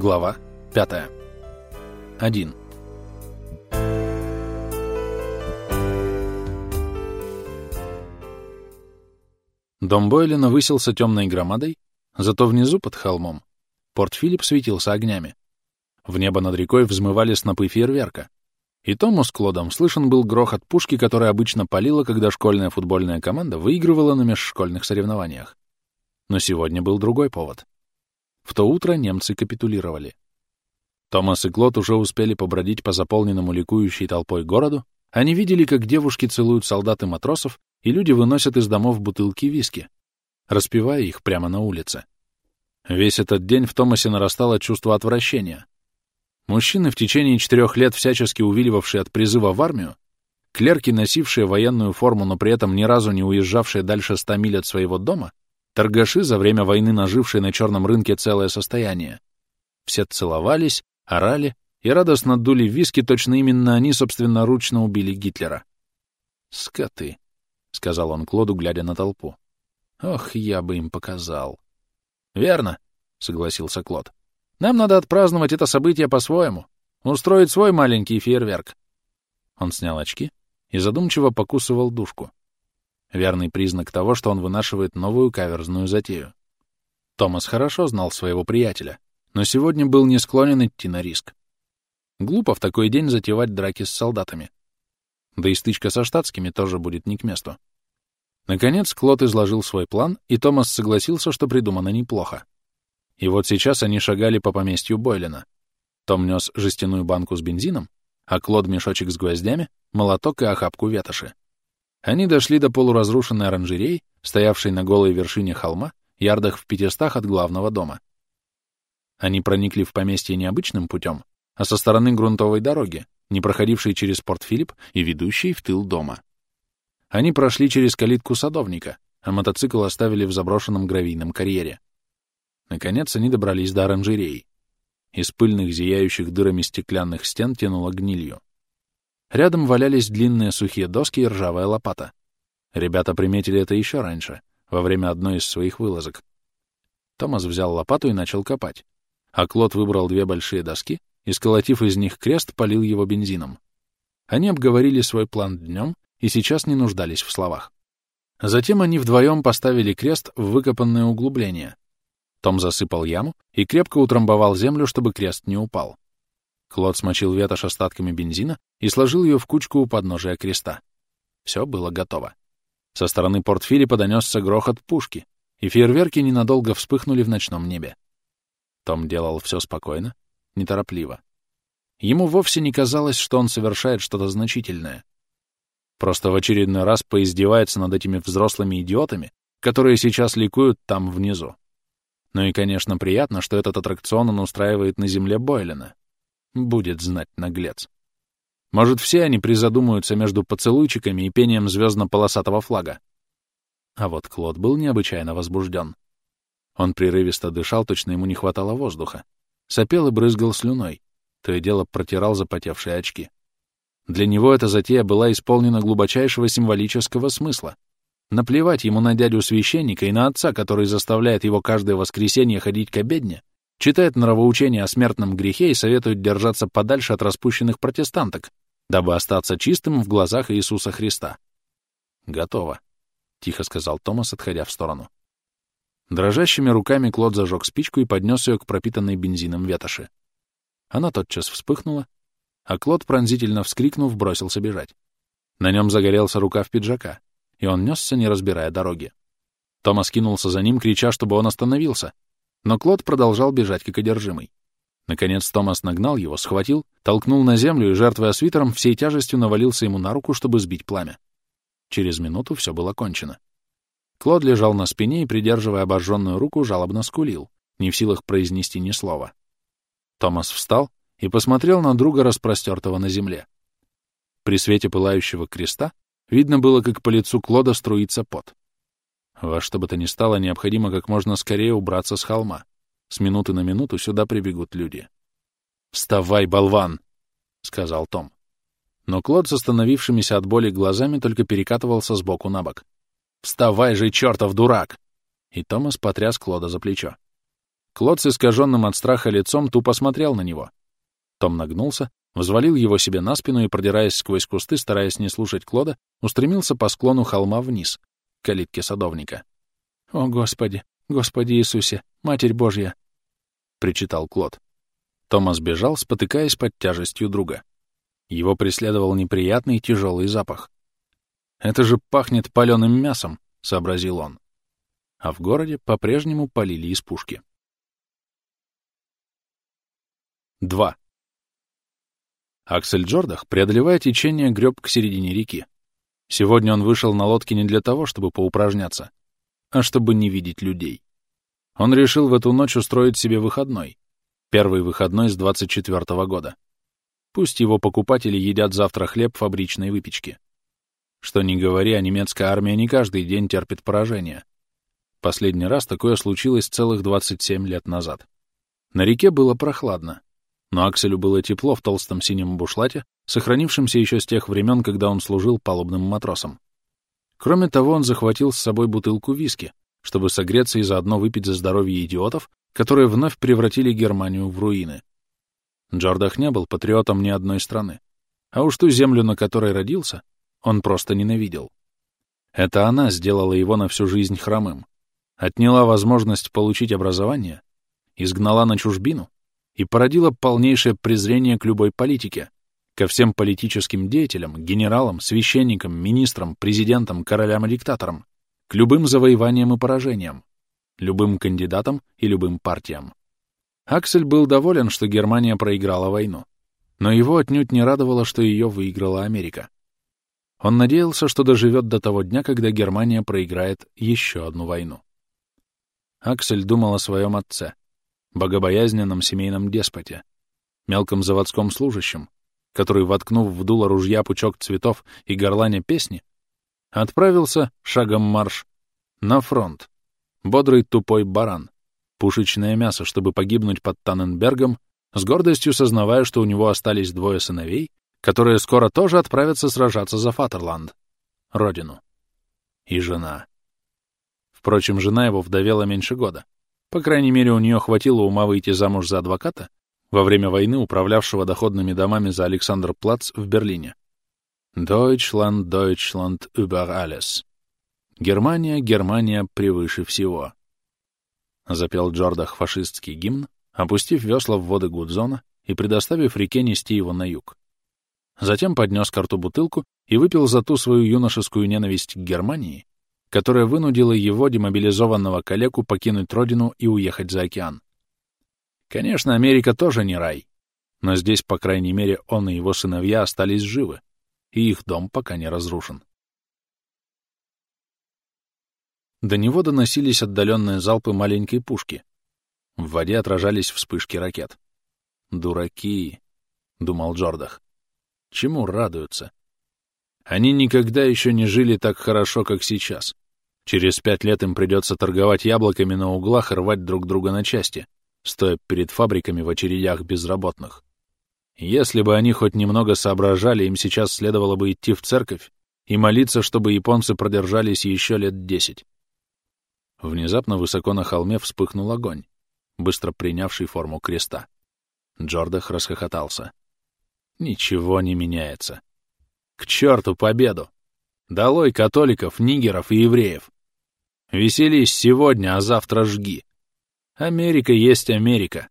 Глава 5. 1. Дом Бойлина высился темной громадой, зато внизу, под холмом, порт Филипп светился огнями. В небо над рекой взмывали снопы фейерверка. И Тому с Клодом слышен был грохот пушки, которая обычно палила, когда школьная футбольная команда выигрывала на межшкольных соревнованиях. Но сегодня был другой повод. В то утро немцы капитулировали. Томас и Клод уже успели побродить по заполненному ликующей толпой городу, они видели, как девушки целуют солдат и матросов, и люди выносят из домов бутылки виски, распивая их прямо на улице. Весь этот день в Томасе нарастало чувство отвращения. Мужчины, в течение четырех лет всячески увиливавшие от призыва в армию, клерки, носившие военную форму, но при этом ни разу не уезжавшие дальше ста миль от своего дома, торгаши, за время войны нажившие на черном рынке целое состояние. Все целовались, орали и радостно дули виски, точно именно они собственноручно убили Гитлера. «Скоты», — сказал он Клоду, глядя на толпу. «Ох, я бы им показал». «Верно», — согласился Клод. «Нам надо отпраздновать это событие по-своему, устроить свой маленький фейерверк». Он снял очки и задумчиво покусывал душку. Верный признак того, что он вынашивает новую каверзную затею. Томас хорошо знал своего приятеля, но сегодня был не склонен идти на риск. Глупо в такой день затевать драки с солдатами. Да и стычка со штатскими тоже будет не к месту. Наконец Клод изложил свой план, и Томас согласился, что придумано неплохо. И вот сейчас они шагали по поместью Бойлина. Том нес жестяную банку с бензином, а Клод — мешочек с гвоздями, молоток и охапку ветоши. Они дошли до полуразрушенной оранжереи, стоявшей на голой вершине холма, ярдах в пятистах от главного дома. Они проникли в поместье необычным путем, а со стороны грунтовой дороги, не проходившей через порт Филипп и ведущей в тыл дома. Они прошли через калитку садовника, а мотоцикл оставили в заброшенном гравийном карьере. Наконец они добрались до оранжереи. Из пыльных, зияющих дырами стеклянных стен тянуло гнилью. Рядом валялись длинные сухие доски и ржавая лопата. Ребята приметили это еще раньше, во время одной из своих вылазок. Томас взял лопату и начал копать, а Клод выбрал две большие доски и, сколотив из них крест, полил его бензином. Они обговорили свой план днем и сейчас не нуждались в словах. Затем они вдвоем поставили крест в выкопанное углубление. Том засыпал яму и крепко утрамбовал землю, чтобы крест не упал. Клод смочил ветошь остатками бензина и сложил ее в кучку у подножия креста. Все было готово. Со стороны порт Филиппа донесся грохот пушки, и фейерверки ненадолго вспыхнули в ночном небе. Том делал все спокойно, неторопливо. Ему вовсе не казалось, что он совершает что-то значительное. Просто в очередной раз поиздевается над этими взрослыми идиотами, которые сейчас ликуют там внизу. Ну и, конечно, приятно, что этот аттракцион он устраивает на земле Бойлена. Будет знать наглец. Может, все они призадумаются между поцелуйчиками и пением звездно-полосатого флага. А вот Клод был необычайно возбужден. Он прерывисто дышал, точно ему не хватало воздуха. Сопел и брызгал слюной. То и дело протирал запотевшие очки. Для него эта затея была исполнена глубочайшего символического смысла. Наплевать ему на дядю священника и на отца, который заставляет его каждое воскресенье ходить к обедне, читает нравоучение о смертном грехе и советует держаться подальше от распущенных протестанток, дабы остаться чистым в глазах Иисуса Христа. «Готово», — тихо сказал Томас, отходя в сторону. Дрожащими руками Клод зажег спичку и поднес ее к пропитанной бензином ветоши. Она тотчас вспыхнула, а Клод, пронзительно вскрикнув, бросился бежать. На нем загорелся рукав пиджака, и он несся, не разбирая дороги. Томас кинулся за ним, крича, чтобы он остановился, но Клод продолжал бежать как одержимый. Наконец Томас нагнал его, схватил, толкнул на землю и, жертвуя свитером, всей тяжестью навалился ему на руку, чтобы сбить пламя. Через минуту все было кончено. Клод лежал на спине и, придерживая обожженную руку, жалобно скулил, не в силах произнести ни слова. Томас встал и посмотрел на друга, распростертого на земле. При свете пылающего креста видно было, как по лицу Клода струится пот. Во что бы то ни стало, необходимо как можно скорее убраться с холма. С минуты на минуту сюда прибегут люди. «Вставай, болван!» — сказал Том. Но Клод с остановившимися от боли глазами только перекатывался с боку на бок. «Вставай же, чертов дурак!» И Томас потряс Клода за плечо. Клод с искаженным от страха лицом тупо смотрел на него. Том нагнулся, взвалил его себе на спину и, продираясь сквозь кусты, стараясь не слушать Клода, устремился по склону холма вниз, к калитке садовника. «О, Господи! Господи Иисусе! Матерь Божья!» — причитал Клод. Томас бежал, спотыкаясь под тяжестью друга. Его преследовал неприятный тяжелый запах. «Это же пахнет паленым мясом», — сообразил он. А в городе по-прежнему полили из пушки. 2. Аксель Джордах, преодолевая течение, греб к середине реки. Сегодня он вышел на лодке не для того, чтобы поупражняться, а чтобы не видеть людей. Он решил в эту ночь устроить себе выходной. Первый выходной с 24 -го года. Пусть его покупатели едят завтра хлеб фабричной выпечки. Что ни говори, а немецкая армия не каждый день терпит поражение. Последний раз такое случилось целых 27 лет назад. На реке было прохладно, но Акселю было тепло в толстом синем бушлате, сохранившемся еще с тех времен, когда он служил палубным матросом. Кроме того, он захватил с собой бутылку виски, чтобы согреться и заодно выпить за здоровье идиотов, которые вновь превратили Германию в руины. Джордах не был патриотом ни одной страны, а уж ту землю, на которой родился, он просто ненавидел. Это она сделала его на всю жизнь хромым, отняла возможность получить образование, изгнала на чужбину и породила полнейшее презрение к любой политике, ко всем политическим деятелям, генералам, священникам, министрам, президентам, королям и диктаторам, к любым завоеваниям и поражениям, любым кандидатам и любым партиям. Аксель был доволен, что Германия проиграла войну, но его отнюдь не радовало, что ее выиграла Америка. Он надеялся, что доживет до того дня, когда Германия проиграет еще одну войну. Аксель думал о своем отце, богобоязненном семейном деспоте, мелком заводском служащем, который, воткнув в дуло ружья пучок цветов и горланя песни, отправился шагом марш на фронт, бодрый тупой баран, пушечное мясо, чтобы погибнуть под Танненбергом, с гордостью сознавая, что у него остались двое сыновей которые скоро тоже отправятся сражаться за Фатерланд, родину. И жена. Впрочем, жена его вдовела меньше года. По крайней мере, у нее хватило ума выйти замуж за адвоката, во время войны управлявшего доходными домами за Александрплац в Берлине. Deutschland, Deutschland über alles. Германия, Германия превыше всего. Запел Джордах фашистский гимн, опустив весла в воды Гудзона и предоставив реке нести его на юг. Затем поднес к бутылку и выпил за ту свою юношескую ненависть к Германии, которая вынудила его, демобилизованного коллегу, покинуть родину и уехать за океан. Конечно, Америка тоже не рай, но здесь, по крайней мере, он и его сыновья остались живы, и их дом пока не разрушен. До него доносились отдаленные залпы маленькой пушки. В воде отражались вспышки ракет. «Дураки», — думал Джордах. Чему радуются? Они никогда еще не жили так хорошо, как сейчас. Через пять лет им придется торговать яблоками на углах и рвать друг друга на части, стоя перед фабриками в очередях безработных. Если бы они хоть немного соображали, им сейчас следовало бы идти в церковь и молиться, чтобы японцы продержались еще лет десять. Внезапно высоко на холме вспыхнул огонь, быстро принявший форму креста. Джордах расхохотался. Ничего не меняется. К черту победу! Долой католиков, нигеров и евреев! Веселись сегодня, а завтра жги. Америка есть Америка.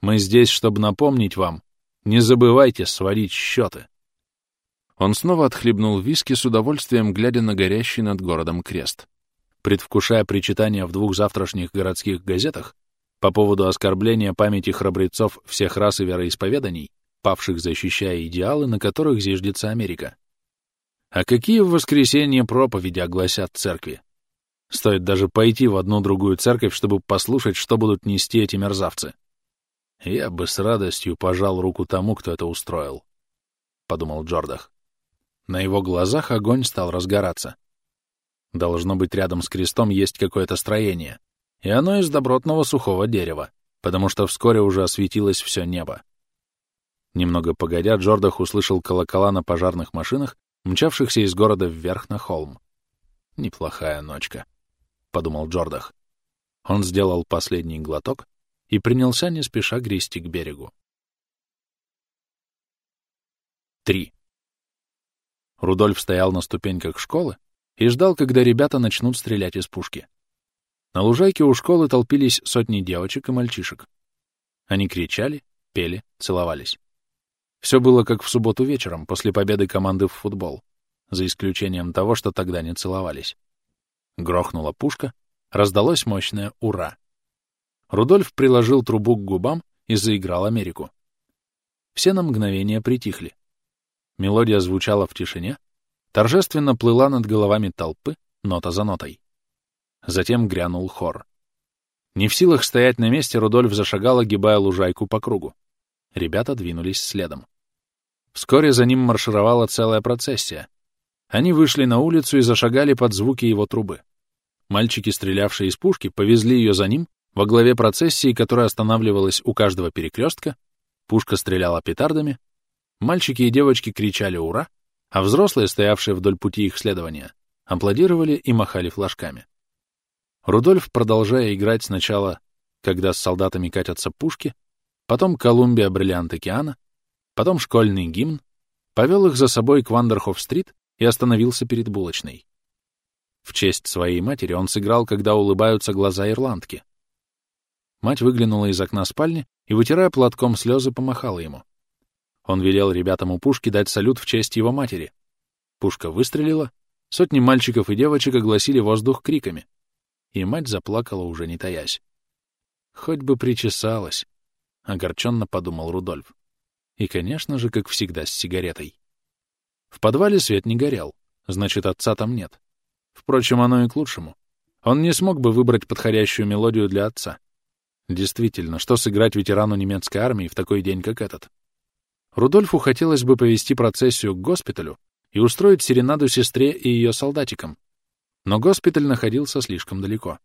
Мы здесь, чтобы напомнить вам, не забывайте сводить счеты. Он снова отхлебнул виски с удовольствием, глядя на горящий над городом крест. Предвкушая причитания в двух завтрашних городских газетах по поводу оскорбления памяти храбрецов всех рас и вероисповеданий, павших защищая идеалы, на которых зиждется Америка. А какие в воскресенье проповеди огласят церкви? Стоит даже пойти в одну-другую церковь, чтобы послушать, что будут нести эти мерзавцы. Я бы с радостью пожал руку тому, кто это устроил, — подумал Джордах. На его глазах огонь стал разгораться. Должно быть, рядом с крестом есть какое-то строение, и оно из добротного сухого дерева, потому что вскоре уже осветилось все небо. Немного погодя, Джордах услышал колокола на пожарных машинах, мчавшихся из города вверх на холм. «Неплохая ночка», — подумал Джордах. Он сделал последний глоток и принялся не спеша грести к берегу. 3. Рудольф стоял на ступеньках школы и ждал, когда ребята начнут стрелять из пушки. На лужайке у школы толпились сотни девочек и мальчишек. Они кричали, пели, целовались. Все было как в субботу вечером, после победы команды в футбол, за исключением того, что тогда не целовались. Грохнула пушка, раздалось мощное «Ура!». Рудольф приложил трубу к губам и заиграл Америку. Все на мгновение притихли. Мелодия звучала в тишине, торжественно плыла над головами толпы, нота за нотой. Затем грянул хор. Не в силах стоять на месте, Рудольф зашагал, огибая лужайку по кругу. Ребята двинулись следом. Вскоре за ним маршировала целая процессия. Они вышли на улицу и зашагали под звуки его трубы. Мальчики, стрелявшие из пушки, повезли ее за ним во главе процессии, которая останавливалась у каждого перекрестка, пушка стреляла петардами, мальчики и девочки кричали «Ура!», а взрослые, стоявшие вдоль пути их следования, аплодировали и махали флажками. Рудольф, продолжая играть сначала, когда с солдатами катятся пушки, потом «Колумбия. Бриллиант океана», потом школьный гимн, повел их за собой к Вандерхоф-стрит и остановился перед булочной. В честь своей матери он сыграл, когда улыбаются глаза ирландки. Мать выглянула из окна спальни и, вытирая платком слезы, помахала ему. Он велел ребятам у пушки дать салют в честь его матери. Пушка выстрелила, сотни мальчиков и девочек огласили воздух криками — и мать заплакала, уже не таясь. «Хоть бы причесалась», — огорченно подумал Рудольф. И, конечно же, как всегда, с сигаретой. В подвале свет не горел, значит, отца там нет. Впрочем, оно и к лучшему. Он не смог бы выбрать подходящую мелодию для отца. Действительно, что сыграть ветерану немецкой армии в такой день, как этот? Рудольфу хотелось бы повести процессию к госпиталю и устроить серенаду сестре и ее солдатикам, но госпиталь находился слишком далеко.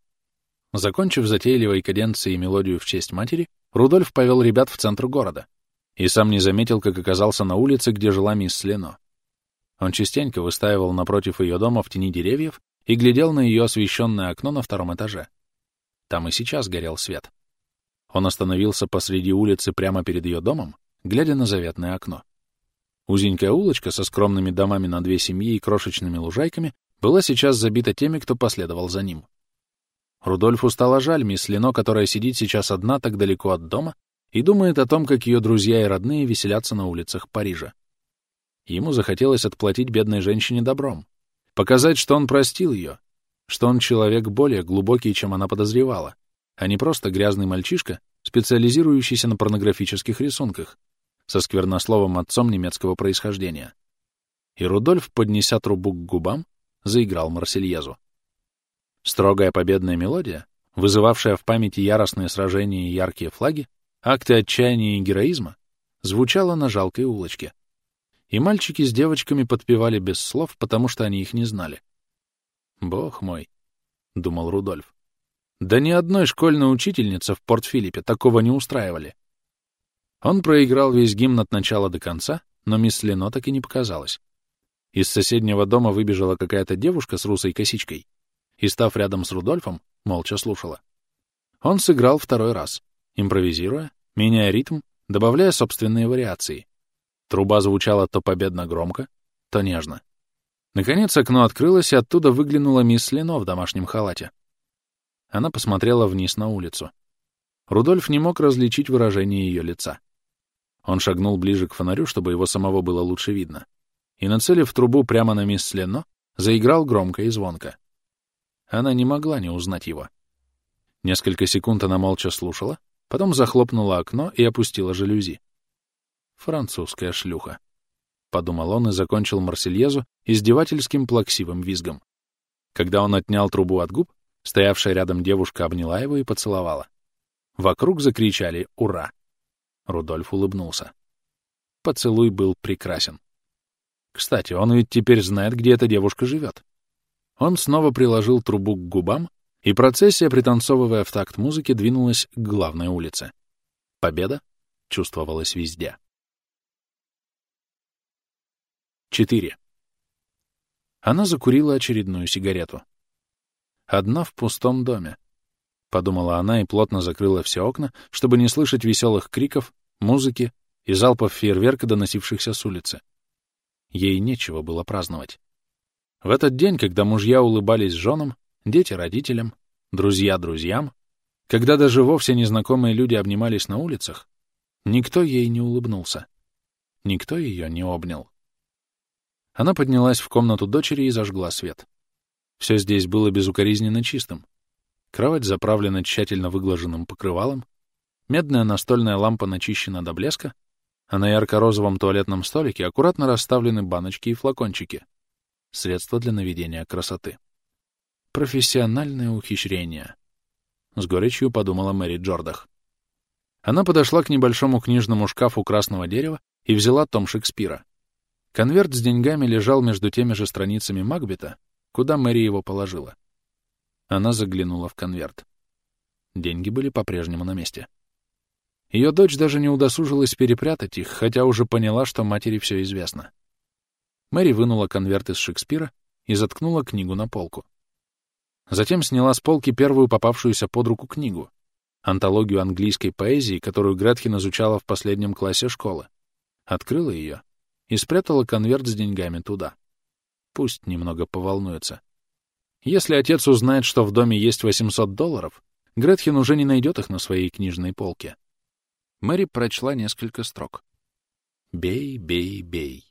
Закончив затейливой каденцией мелодию в честь матери, Рудольф повел ребят в центр города и сам не заметил, как оказался на улице, где жила мисс Лено. Он частенько выстаивал напротив ее дома в тени деревьев и глядел на ее освещенное окно на втором этаже. Там и сейчас горел свет. Он остановился посреди улицы прямо перед ее домом, глядя на заветное окно. Узенькая улочка со скромными домами на две семьи и крошечными лужайками была сейчас забита теми, кто последовал за ним. Рудольфу стало жаль мисс Лино, которая сидит сейчас одна так далеко от дома и думает о том, как ее друзья и родные веселятся на улицах Парижа. Ему захотелось отплатить бедной женщине добром, показать, что он простил ее, что он человек более глубокий, чем она подозревала, а не просто грязный мальчишка, специализирующийся на порнографических рисунках, со сквернословом отцом немецкого происхождения. И Рудольф, поднеся трубу к губам, заиграл Марсельезу. Строгая победная мелодия, вызывавшая в памяти яростные сражения и яркие флаги, акты отчаяния и героизма, звучала на жалкой улочке. И мальчики с девочками подпевали без слов, потому что они их не знали. «Бог мой», — думал Рудольф, — «да ни одной школьной учительницы в Порт-Филиппе такого не устраивали». Он проиграл весь гимн от начала до конца, но мисс Лено так и не показалась. Из соседнего дома выбежала какая-то девушка с русой косичкой и, став рядом с Рудольфом, молча слушала. Он сыграл второй раз, импровизируя, меняя ритм, добавляя собственные вариации. Труба звучала то победно громко, то нежно. Наконец окно открылось, и оттуда выглянула мисс Лено в домашнем халате. Она посмотрела вниз на улицу. Рудольф не мог различить выражение ее лица. Он шагнул ближе к фонарю, чтобы его самого было лучше видно и, нацелив трубу прямо на мисс Лено, заиграл громко и звонко. Она не могла не узнать его. Несколько секунд она молча слушала, потом захлопнула окно и опустила жалюзи. «Французская шлюха», — подумал он и закончил Марсельезу издевательским плаксивым визгом. Когда он отнял трубу от губ, стоявшая рядом девушка обняла его и поцеловала. Вокруг закричали «Ура!». Рудольф улыбнулся. Поцелуй был прекрасен. Кстати, он ведь теперь знает, где эта девушка живет. Он снова приложил трубу к губам, и процессия, пританцовывая в такт музыки, двинулась к главной улице. Победа чувствовалась везде. 4. Она закурила очередную сигарету. Одна в пустом доме. подумала она и плотно закрыла все окна, чтобы не слышать веселых криков, музыки и залпов фейерверка, доносившихся с улицы. Ей нечего было праздновать. В этот день, когда мужья улыбались женам, дети родителям, друзья друзьям, когда даже вовсе незнакомые люди обнимались на улицах, никто ей не улыбнулся. Никто ее не обнял. Она поднялась в комнату дочери и зажгла свет. Все здесь было безукоризненно чистым. Кровать заправлена тщательно выглаженным покрывалом, медная настольная лампа начищена до блеска, а на ярко-розовом туалетном столике аккуратно расставлены баночки и флакончики. Средства для наведения красоты. Профессиональное ухищрение. С горечью подумала Мэри Джордах. Она подошла к небольшому книжному шкафу красного дерева и взяла том Шекспира. Конверт с деньгами лежал между теми же страницами Макбета, куда Мэри его положила. Она заглянула в конверт. Деньги были по-прежнему на месте. Ее дочь даже не удосужилась перепрятать их, хотя уже поняла, что матери все известно. Мэри вынула конверт из Шекспира и заткнула книгу на полку. Затем сняла с полки первую попавшуюся под руку книгу — антологию английской поэзии, которую Гретхен изучала в последнем классе школы. Открыла ее и спрятала конверт с деньгами туда. Пусть немного поволнуется. Если отец узнает, что в доме есть 800 долларов, Гретхен уже не найдет их на своей книжной полке. Мэри прочла несколько строк. «Бей, бей, бей.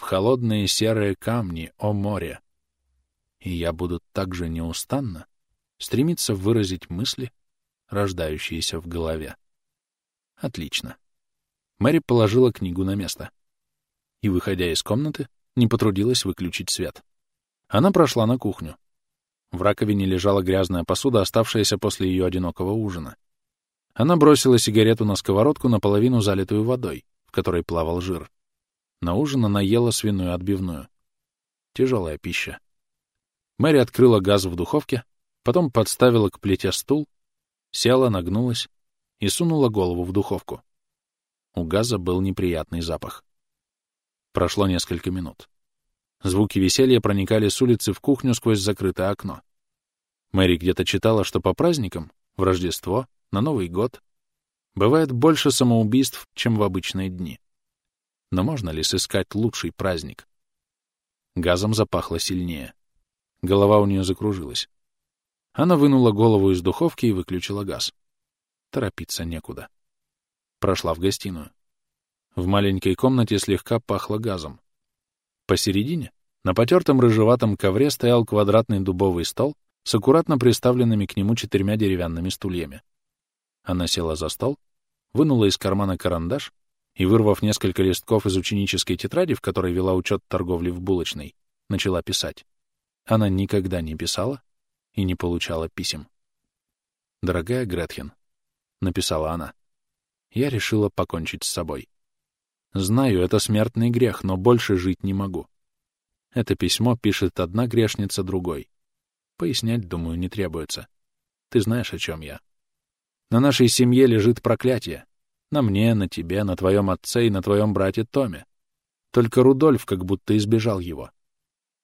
В холодные серые камни, о море. И я буду так же неустанно стремиться выразить мысли, рождающиеся в голове». Отлично. Мэри положила книгу на место. И, выходя из комнаты, не потрудилась выключить свет. Она прошла на кухню. В раковине лежала грязная посуда, оставшаяся после ее одинокого ужина. Она бросила сигарету на сковородку, наполовину залитую водой, в которой плавал жир. На ужин она ела свиную отбивную. Тяжелая пища. Мэри открыла газ в духовке, потом подставила к плите стул, села, нагнулась и сунула голову в духовку. У газа был неприятный запах. Прошло несколько минут. Звуки веселья проникали с улицы в кухню сквозь закрытое окно. Мэри где-то читала, что по праздникам, в Рождество, на Новый год, бывает больше самоубийств, чем в обычные дни. Но можно ли сыскать лучший праздник? Газом запахло сильнее. Голова у нее закружилась. Она вынула голову из духовки и выключила газ. Торопиться некуда. Прошла в гостиную. В маленькой комнате слегка пахло газом. Посередине, на потертом рыжеватом ковре, стоял квадратный дубовый стол с аккуратно приставленными к нему четырьмя деревянными стульями. Она села за стол, вынула из кармана карандаш и, вырвав несколько листков из ученической тетради, в которой вела учет торговли в булочной, начала писать. Она никогда не писала и не получала писем. «Дорогая Гретхен», — написала она, — «я решила покончить с собой. Знаю, это смертный грех, но больше жить не могу. Это письмо пишет одна грешница другой. Пояснять, думаю, не требуется. Ты знаешь, о чем я. На нашей семье лежит проклятие. На мне, на тебе, на твоем отце и на твоем брате Томе. Только Рудольф как будто избежал его.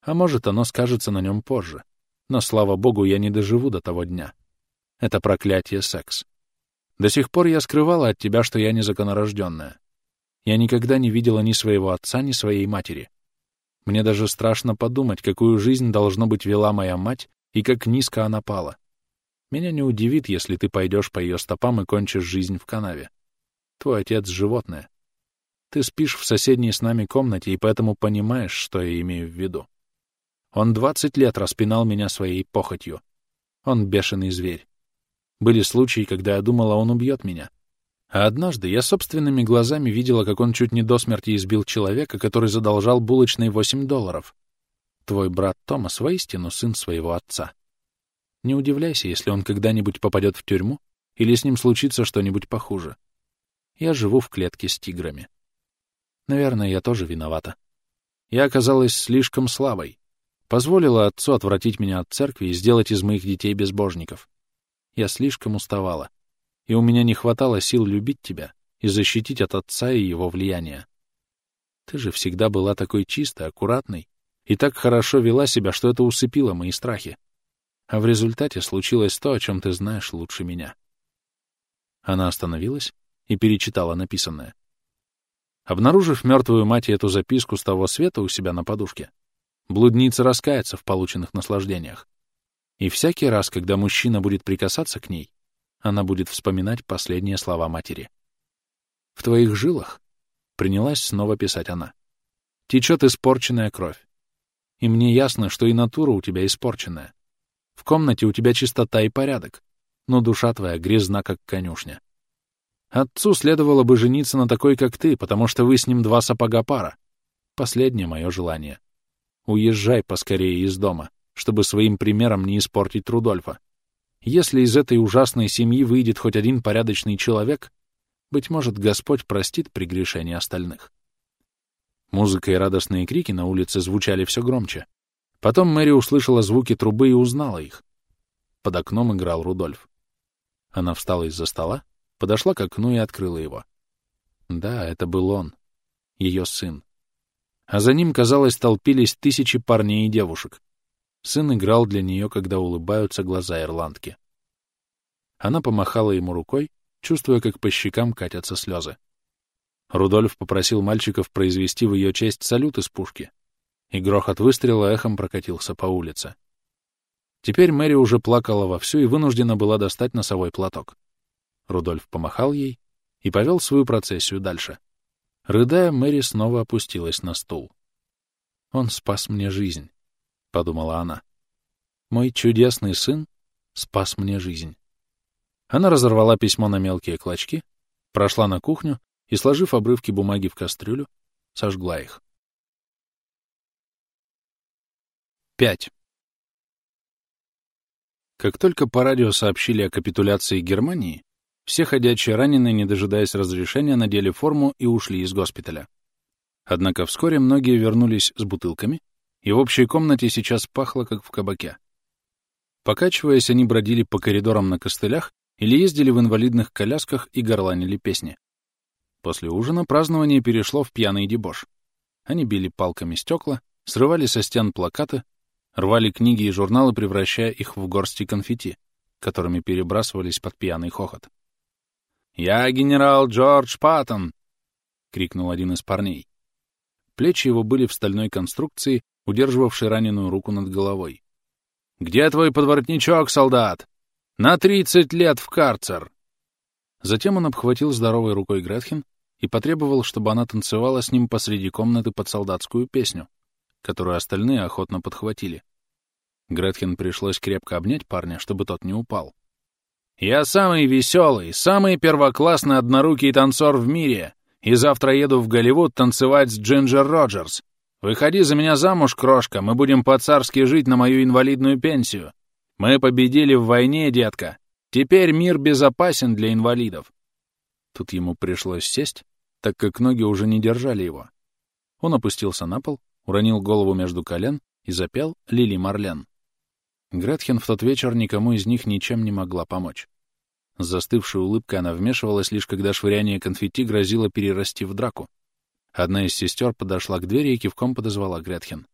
А может, оно скажется на нем позже. Но, слава богу, я не доживу до того дня. Это проклятие секс. До сих пор я скрывала от тебя, что я незаконорожденная. Я никогда не видела ни своего отца, ни своей матери. Мне даже страшно подумать, какую жизнь, должно быть, вела моя мать и как низко она пала. Меня не удивит, если ты пойдешь по ее стопам и кончишь жизнь в канаве. Твой отец — животное. Ты спишь в соседней с нами комнате и поэтому понимаешь, что я имею в виду. Он двадцать лет распинал меня своей похотью. Он бешеный зверь. Были случаи, когда я думала, он убьет меня. А однажды я собственными глазами видела, как он чуть не до смерти избил человека, который задолжал булочной 8 долларов. Твой брат Томас воистину сын своего отца. Не удивляйся, если он когда-нибудь попадет в тюрьму или с ним случится что-нибудь похуже. Я живу в клетке с тиграми. Наверное, я тоже виновата. Я оказалась слишком слабой. Позволила отцу отвратить меня от церкви и сделать из моих детей безбожников. Я слишком уставала и у меня не хватало сил любить тебя и защитить от отца и его влияния. Ты же всегда была такой чистой, аккуратной и так хорошо вела себя, что это усыпило мои страхи. А в результате случилось то, о чем ты знаешь лучше меня. Она остановилась и перечитала написанное. Обнаружив мертвую мать и эту записку с того света у себя на подушке, блудница раскается в полученных наслаждениях. И всякий раз, когда мужчина будет прикасаться к ней, она будет вспоминать последние слова матери. «В твоих жилах», — принялась снова писать она, — «течет испорченная кровь. И мне ясно, что и натура у тебя испорченная. В комнате у тебя чистота и порядок, но душа твоя грязна, как конюшня. Отцу следовало бы жениться на такой, как ты, потому что вы с ним два сапога пара. Последнее мое желание. Уезжай поскорее из дома, чтобы своим примером не испортить Рудольфа. Если из этой ужасной семьи выйдет хоть один порядочный человек, быть может, Господь простит прегрешения остальных. Музыка и радостные крики на улице звучали все громче. Потом Мэри услышала звуки трубы и узнала их. Под окном играл Рудольф. Она встала из-за стола, подошла к окну и открыла его. Да, это был он, ее сын. А за ним, казалось, толпились тысячи парней и девушек. Сын играл для нее, когда улыбаются глаза ирландки. Она помахала ему рукой, чувствуя, как по щекам катятся слезы. Рудольф попросил мальчиков произвести в ее честь салют из пушки, и грохот выстрела эхом прокатился по улице. Теперь Мэри уже плакала вовсю и вынуждена была достать носовой платок. Рудольф помахал ей и повел свою процессию дальше. Рыдая, Мэри снова опустилась на стул. «Он спас мне жизнь», — подумала она. «Мой чудесный сын спас мне жизнь». Она разорвала письмо на мелкие клочки, прошла на кухню и, сложив обрывки бумаги в кастрюлю, сожгла их. 5. Как только по радио сообщили о капитуляции Германии, все ходячие раненые, не дожидаясь разрешения, надели форму и ушли из госпиталя. Однако вскоре многие вернулись с бутылками, и в общей комнате сейчас пахло, как в кабаке. Покачиваясь, они бродили по коридорам на костылях или ездили в инвалидных колясках и горланили песни. После ужина празднование перешло в пьяный дебош. Они били палками стекла, срывали со стен плакаты, рвали книги и журналы, превращая их в горсти конфетти, которыми перебрасывались под пьяный хохот. «Я генерал Джордж Паттон!» — крикнул один из парней. Плечи его были в стальной конструкции, удерживавшей раненую руку над головой. «Где твой подворотничок, солдат? На тридцать лет в карцер!» Затем он обхватил здоровой рукой Гретхен и потребовал, чтобы она танцевала с ним посреди комнаты под солдатскую песню, которую остальные охотно подхватили. Гретхен пришлось крепко обнять парня, чтобы тот не упал. Я самый веселый, самый первоклассный однорукий танцор в мире, и завтра еду в Голливуд танцевать с Джинджер Роджерс. Выходи за меня замуж, крошка, мы будем по-царски жить на мою инвалидную пенсию. Мы победили в войне, детка. Теперь мир безопасен для инвалидов. Тут ему пришлось сесть, так как ноги уже не держали его. Он опустился на пол, уронил голову между колен и запел Лили Марлен. Гретхен в тот вечер никому из них ничем не могла помочь. С застывшей улыбкой она вмешивалась лишь когда швыряние конфетти грозило перерасти в драку. Одна из сестер подошла к двери и кивком подозвала Гретхен.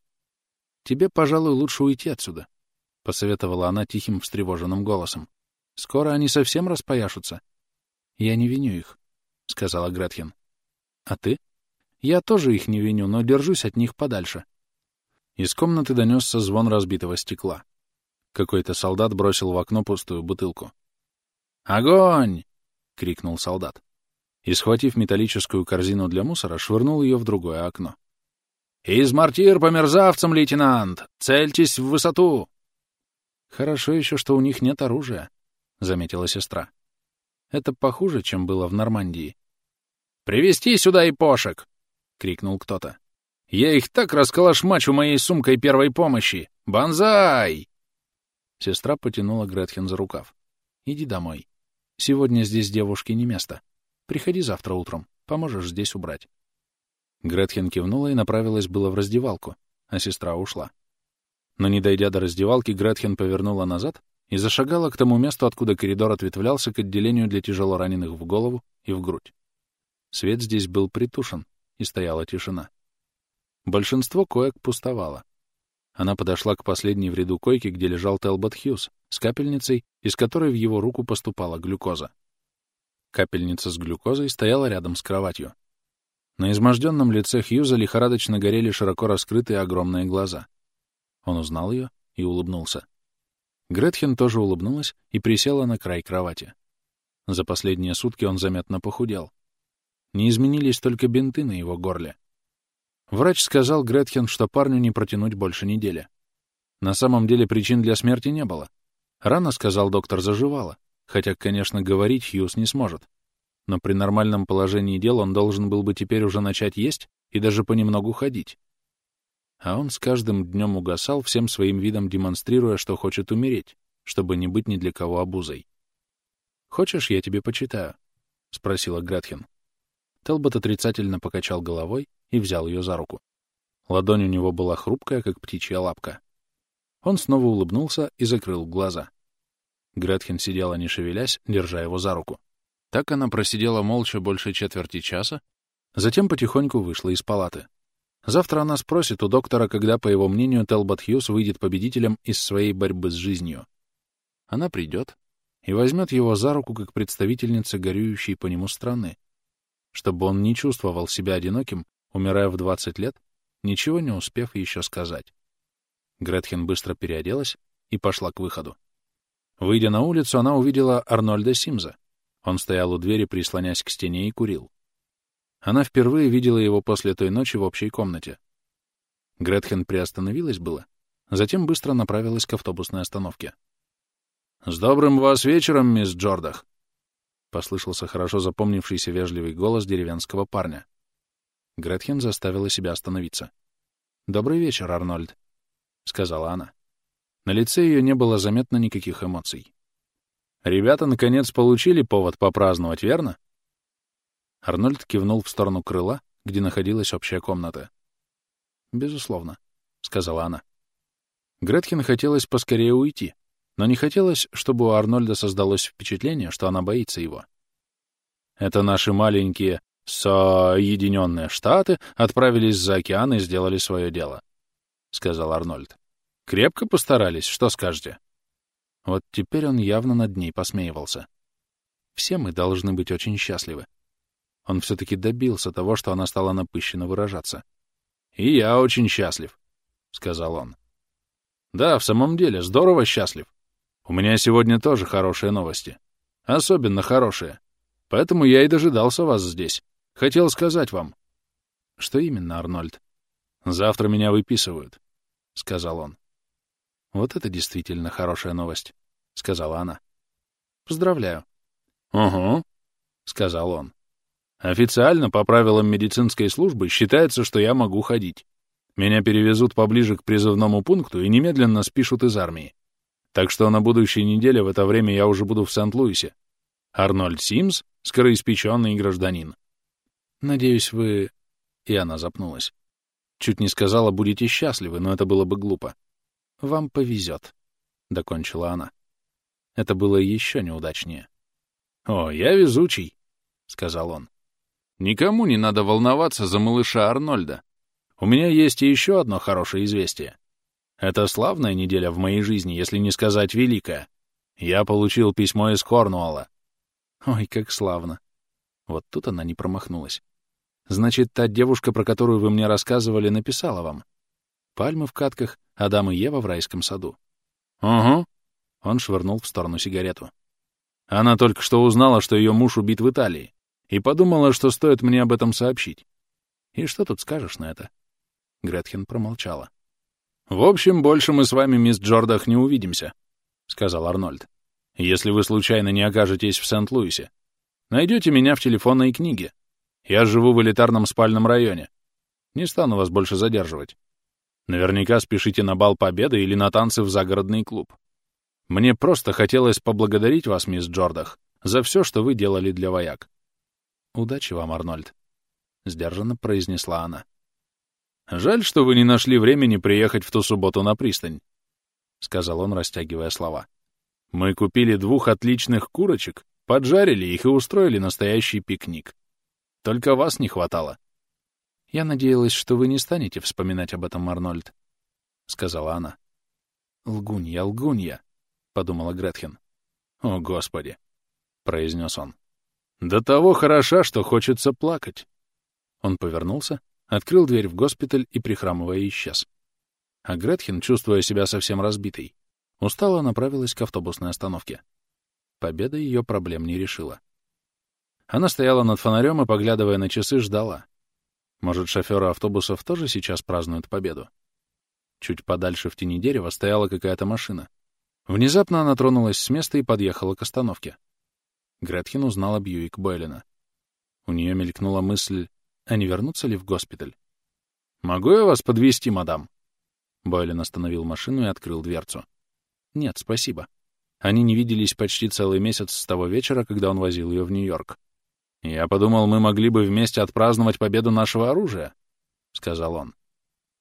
«Тебе, пожалуй, лучше уйти отсюда», — посоветовала она тихим, встревоженным голосом. «Скоро они совсем распояшутся». «Я не виню их», — сказала Гретхен. «А ты?» «Я тоже их не виню, но держусь от них подальше». Из комнаты донесся звон разбитого стекла. Какой-то солдат бросил в окно пустую бутылку. «Огонь!» — крикнул солдат. И, схватив металлическую корзину для мусора, швырнул ее в другое окно. «Из мортир по мерзавцам, лейтенант! Цельтесь в высоту!» «Хорошо еще, что у них нет оружия», — заметила сестра. «Это похуже, чем было в Нормандии». «Привести сюда и пошек!» — крикнул кто-то. «Я их так расколошмачу моей сумкой первой помощи! Бонзай!» Сестра потянула Гретхен за рукав. «Иди домой. Сегодня здесь девушке не место. Приходи завтра утром. Поможешь здесь убрать». Гретхен кивнула и направилась было в раздевалку, а сестра ушла. Но не дойдя до раздевалки, Гретхен повернула назад и зашагала к тому месту, откуда коридор ответвлялся к отделению для тяжело раненых в голову и в грудь. Свет здесь был притушен, и стояла тишина. Большинство коек пустовало. Она подошла к последней в ряду койки, где лежал Телбот Хьюз, с капельницей, из которой в его руку поступала глюкоза. Капельница с глюкозой стояла рядом с кроватью. На изможденном лице Хьюза лихорадочно горели широко раскрытые огромные глаза. Он узнал ее и улыбнулся. Гретхен тоже улыбнулась и присела на край кровати. За последние сутки он заметно похудел. Не изменились только бинты на его горле. Врач сказал Гретхен, что парню не протянуть больше недели. На самом деле причин для смерти не было. Рана, сказал доктор, заживала, хотя, конечно, говорить Хьюз не сможет. Но при нормальном положении дел он должен был бы теперь уже начать есть и даже понемногу ходить. А он с каждым днем угасал, всем своим видом демонстрируя, что хочет умереть, чтобы не быть ни для кого обузой. «Хочешь, я тебе почитаю?» — спросила Гретхен. Телбот отрицательно покачал головой и взял ее за руку. Ладонь у него была хрупкая, как птичья лапка. Он снова улыбнулся и закрыл глаза. Гретхен сидела, не шевелясь, держа его за руку. Так она просидела молча больше четверти часа, затем потихоньку вышла из палаты. Завтра она спросит у доктора, когда, по его мнению, Телбот Хьюз выйдет победителем из своей борьбы с жизнью. Она придет и возьмет его за руку как представительница горюющей по нему страны, чтобы он не чувствовал себя одиноким умирая в 20 лет, ничего не успев еще сказать. Гретхен быстро переоделась и пошла к выходу. Выйдя на улицу, она увидела Арнольда Симза. Он стоял у двери, прислонясь к стене, и курил. Она впервые видела его после той ночи в общей комнате. Гретхен приостановилась было, затем быстро направилась к автобусной остановке. «С добрым вас вечером, мисс Джордах!» — послышался хорошо запомнившийся вежливый голос деревенского парня. Гретхен заставила себя остановиться. «Добрый вечер, Арнольд», — сказала она. На лице ее не было заметно никаких эмоций. «Ребята, наконец, получили повод попраздновать, верно?» Арнольд кивнул в сторону крыла, где находилась общая комната. «Безусловно», — сказала она. Гретхен хотелось поскорее уйти, но не хотелось, чтобы у Арнольда создалось впечатление, что она боится его. «Это наши маленькие «Соединенные Штаты отправились за океан и сделали свое дело», — сказал Арнольд. «Крепко постарались, что скажете?» Вот теперь он явно над ней посмеивался. Все мы должны быть очень счастливы. Он все-таки добился того, что она стала напыщенно выражаться. «И я очень счастлив», — сказал он. «Да, в самом деле, здорово счастлив. У меня сегодня тоже хорошие новости. Особенно хорошие. Поэтому я и дожидался вас здесь. Хотел сказать вам. — Что именно, Арнольд? — Завтра меня выписывают, — сказал он. — Вот это действительно хорошая новость, — сказала она. — Поздравляю. — Угу, — сказал он. — Официально, по правилам медицинской службы, считается, что я могу ходить. Меня перевезут поближе к призывному пункту и немедленно спишут из армии. Так что на будущей неделе в это время я уже буду в Сент-Луисе. Арнольд Симс — скороиспеченный гражданин. Надеюсь, вы...» И она запнулась. Чуть не сказала, будете счастливы, но это было бы глупо. «Вам повезет», — докончила она. Это было еще неудачнее. «О, я везучий», — сказал он. «Никому не надо волноваться за малыша Арнольда. У меня есть еще одно хорошее известие. Это славная неделя в моей жизни, если не сказать великая. Я получил письмо из Корнуолла». «Ой, как славно!» Вот тут она не промахнулась. Значит, та девушка, про которую вы мне рассказывали, написала вам. Пальмы в катках, Адам и Ева в райском саду. Угу. Он швырнул в сторону сигарету. Она только что узнала, что ее муж убит в Италии, и подумала, что стоит мне об этом сообщить. И что тут скажешь на это? Гретхен промолчала. «В общем, больше мы с вами, мисс Джордах, не увидимся», — сказал Арнольд. «Если вы случайно не окажетесь в Сент-Луисе. Найдете меня в телефонной книге. Я живу в элитарном спальном районе. Не стану вас больше задерживать. Наверняка спешите на бал Победы или на танцы в загородный клуб. Мне просто хотелось поблагодарить вас, мисс Джордах, за все, что вы делали для вояк. Удачи вам, Арнольд, — сдержанно произнесла она. Жаль, что вы не нашли времени приехать в ту субботу на пристань, — сказал он, растягивая слова. Мы купили двух отличных курочек, поджарили их и устроили настоящий пикник. Только вас не хватало. Я надеялась, что вы не станете вспоминать об этом, Арнольд. — сказала она. «Лгунья, лгунья», — подумала Гретхен. «О, Господи!» — произнес он. «До того хороша, что хочется плакать». Он повернулся, открыл дверь в госпиталь и, прихрамывая, исчез. А Гретхен, чувствуя себя совсем разбитой, устало направилась к автобусной остановке. Победа ее проблем не решила. Она стояла над фонарем и, поглядывая на часы, ждала. Может, шоферы автобусов тоже сейчас празднуют победу? Чуть подальше в тени дерева стояла какая-то машина. Внезапно она тронулась с места и подъехала к остановке. Гретхен узнала Бьюик Бойлина. У нее мелькнула мысль, а не вернуться ли в госпиталь? «Могу я вас подвести, мадам?» Бойлин остановил машину и открыл дверцу. «Нет, спасибо. Они не виделись почти целый месяц с того вечера, когда он возил ее в Нью-Йорк. Я подумал, мы могли бы вместе отпраздновать победу нашего оружия», — сказал он.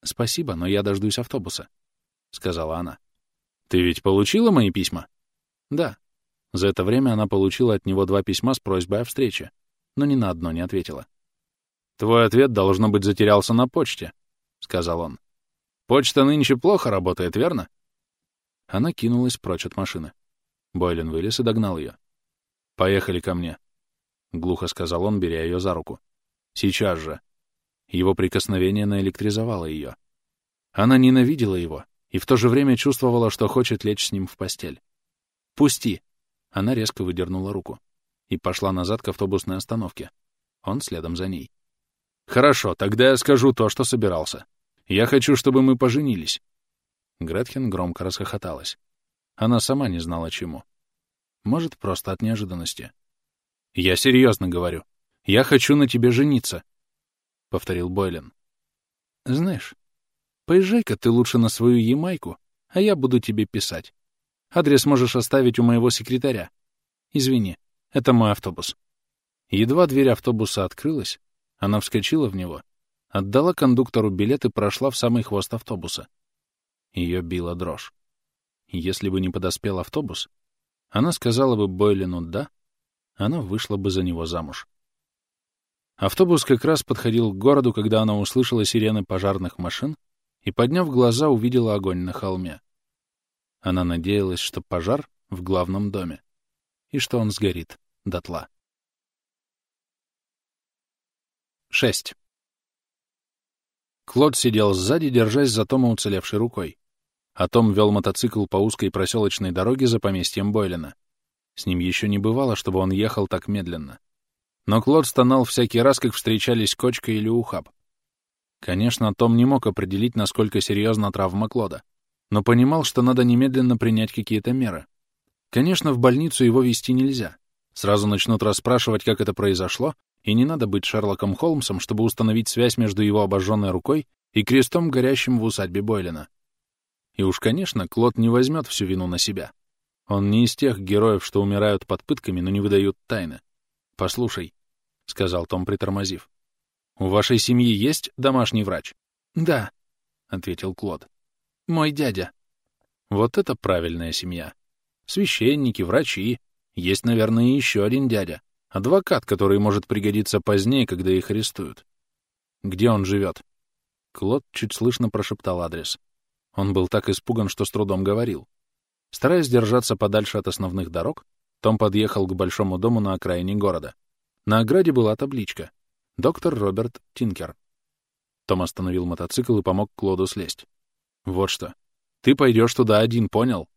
«Спасибо, но я дождусь автобуса», — сказала она. «Ты ведь получила мои письма?» «Да». За это время она получила от него два письма с просьбой о встрече, но ни на одно не ответила. «Твой ответ, должно быть, затерялся на почте», — сказал он. «Почта нынче плохо работает, верно?» Она кинулась прочь от машины. Бойлен вылез и догнал ее. «Поехали ко мне», — глухо сказал он, беря ее за руку. «Сейчас же». Его прикосновение наэлектризовало ее. Она ненавидела его и в то же время чувствовала, что хочет лечь с ним в постель. «Пусти!» Она резко выдернула руку и пошла назад к автобусной остановке. Он следом за ней. «Хорошо, тогда я скажу то, что собирался. Я хочу, чтобы мы поженились». Гретхен громко расхохоталась. Она сама не знала, чему. Может, просто от неожиданности. «Я серьезно говорю. Я хочу на тебе жениться», — повторил Бойлен. «Знаешь, поезжай-ка ты лучше на свою Ямайку, а я буду тебе писать. Адрес можешь оставить у моего секретаря. Извини, это мой автобус». Едва дверь автобуса открылась, она вскочила в него, отдала кондуктору билет и прошла в самый хвост автобуса. Ее била дрожь. Если бы не подоспел автобус, она сказала бы Бойлину «да», она вышла бы за него замуж. Автобус как раз подходил к городу, когда она услышала сирены пожарных машин и, подняв глаза, увидела огонь на холме. Она надеялась, что пожар в главном доме и что он сгорит дотла. 6. Клод сидел сзади, держась за Тома уцелевшей рукой. А Том вел мотоцикл по узкой проселочной дороге за поместьем Бойлина. С ним еще не бывало, чтобы он ехал так медленно. Но Клод стонал всякий раз, как встречались Кочка или Ухаб. Конечно, Том не мог определить, насколько серьезна травма Клода, но понимал, что надо немедленно принять какие-то меры. Конечно, в больницу его вести нельзя. Сразу начнут расспрашивать, как это произошло, и не надо быть Шерлоком Холмсом, чтобы установить связь между его обожженной рукой и крестом, горящим в усадьбе Бойлина. И уж, конечно, Клод не возьмет всю вину на себя. Он не из тех героев, что умирают под пытками, но не выдают тайны. «Послушай», — сказал Том, притормозив, — «у вашей семьи есть домашний врач?» «Да», — ответил Клод. «Мой дядя». Вот это правильная семья. Священники, врачи. Есть, наверное, еще один дядя. Адвокат, который может пригодиться позднее, когда их арестуют. Где он живет? Клод чуть слышно прошептал адрес. Он был так испуган, что с трудом говорил. Стараясь держаться подальше от основных дорог, Том подъехал к большому дому на окраине города. На ограде была табличка «Доктор Роберт Тинкер». Том остановил мотоцикл и помог Клоду слезть. «Вот что. Ты пойдешь туда один, понял?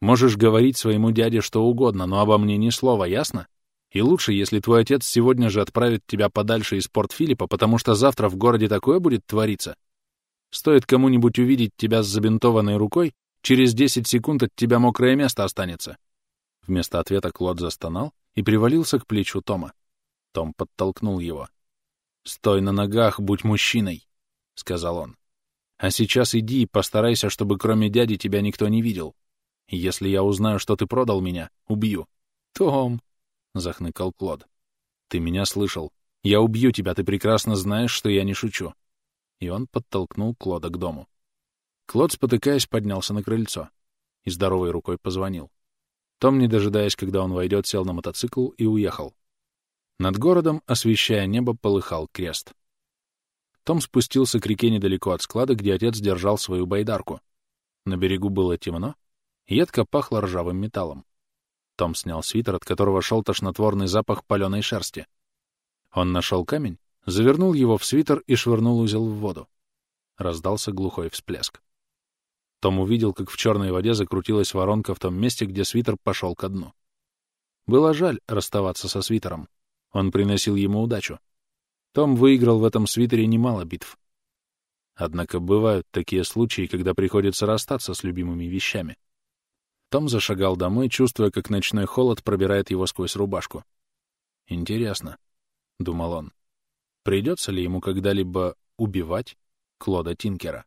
Можешь говорить своему дяде что угодно, но обо мне ни слова, ясно? И лучше, если твой отец сегодня же отправит тебя подальше из порт Филиппа, потому что завтра в городе такое будет твориться. Стоит кому-нибудь увидеть тебя с забинтованной рукой, через 10 секунд от тебя мокрое место останется. Вместо ответа Клод застонал и привалился к плечу Тома. Том подтолкнул его. «Стой на ногах, будь мужчиной», — сказал он. «А сейчас иди и постарайся, чтобы кроме дяди тебя никто не видел. Если я узнаю, что ты продал меня, убью». «Том», — захныкал Клод. «Ты меня слышал. Я убью тебя, ты прекрасно знаешь, что я не шучу». И он подтолкнул Клода к дому. Клод, спотыкаясь, поднялся на крыльцо и здоровой рукой позвонил. Том, не дожидаясь, когда он войдет, сел на мотоцикл и уехал. Над городом, освещая небо, полыхал крест. Том спустился к реке недалеко от склада, где отец держал свою байдарку, На берегу было темно, едко пахло ржавым металлом. Том снял свитер, от которого шел тошнотворный запах паленой шерсти. Он нашел камень, завернул его в свитер и швырнул узел в воду. Раздался глухой всплеск. Том увидел, как в черной воде закрутилась воронка в том месте, где свитер пошел ко дну. Было жаль расставаться со свитером. Он приносил ему удачу. Том выиграл в этом свитере немало битв. Однако бывают такие случаи, когда приходится расстаться с любимыми вещами. Том зашагал домой, чувствуя, как ночной холод пробирает его сквозь рубашку. «Интересно», — думал он, — «придется ли ему когда-либо убивать Клода Тинкера?»